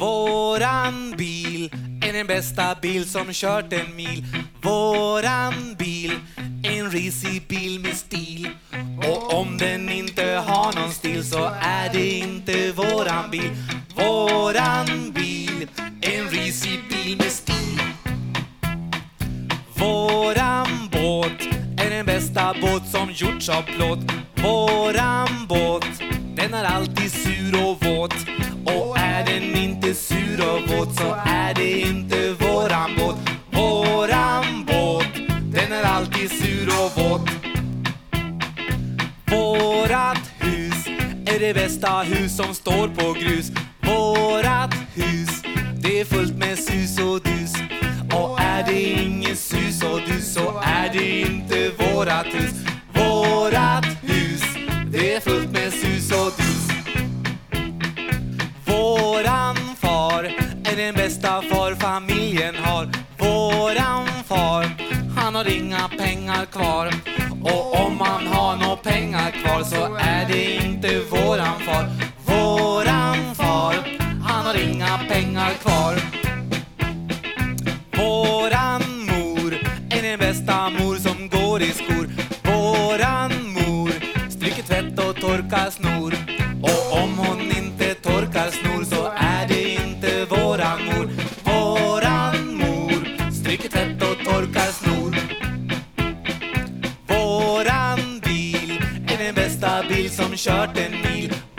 Våran bil är den bästa bil som kört en mil. Våran bil är en risig bil med stil. Och om den inte har någon stil så är det inte våran bil. Våran bil är en risig bil med stil. Våran båt är den bästa båt som gjorts av plåt. Våran båt, den är alltid sur och våt båt så är det inte våran båt. Våran båt, den är alltid sur och våt. Vårat hus är det bästa hus som står på grus. Vårat hus, det är fullt med sus och dus. Och är det ingen sus och dus så är det inte vårat hus. Vårat den bästa far familjen har. Våran far, han har inga pengar kvar. Och om han har några pengar kvar så är det inte våran far. Våran far, han har inga pengar kvar. Våran mor är den bästa mor som går i skor. Våran mor stryker tvätt och torkar snor. Och om hon Den bästa bil som kört en mil.